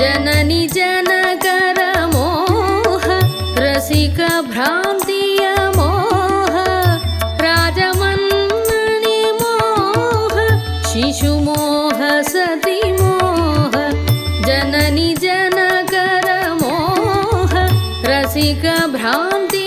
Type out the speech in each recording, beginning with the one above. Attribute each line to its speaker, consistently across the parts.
Speaker 1: जननि जनकरमो रसिक भ्रान्तिय मोह राजमन्मोह शिशुमोह सति मोह जननि जनकर मोह रसिक भ्रान्ति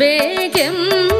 Speaker 1: ಬೇಕೆಂಬ